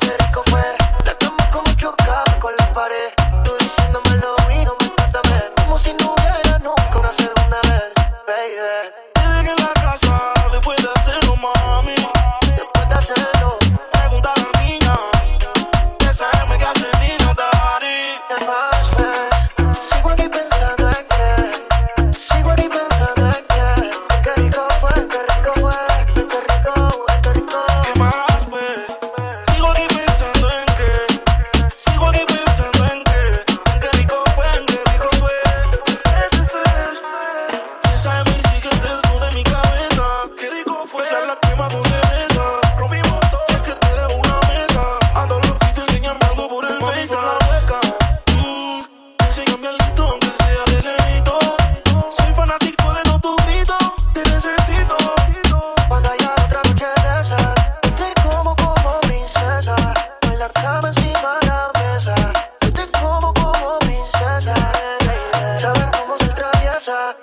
Good.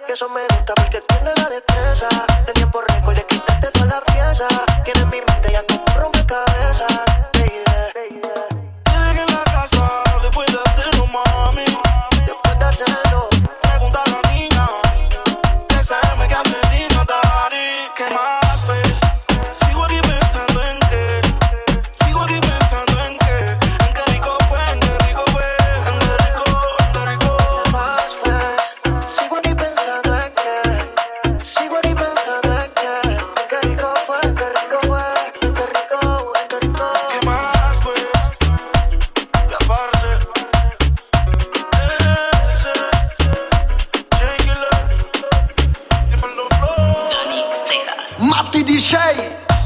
Que eso me gusta porque tiene la destreza. En tiempo récord le quitaste todas las piezas. Tienes mi mente ya tu matti di DJ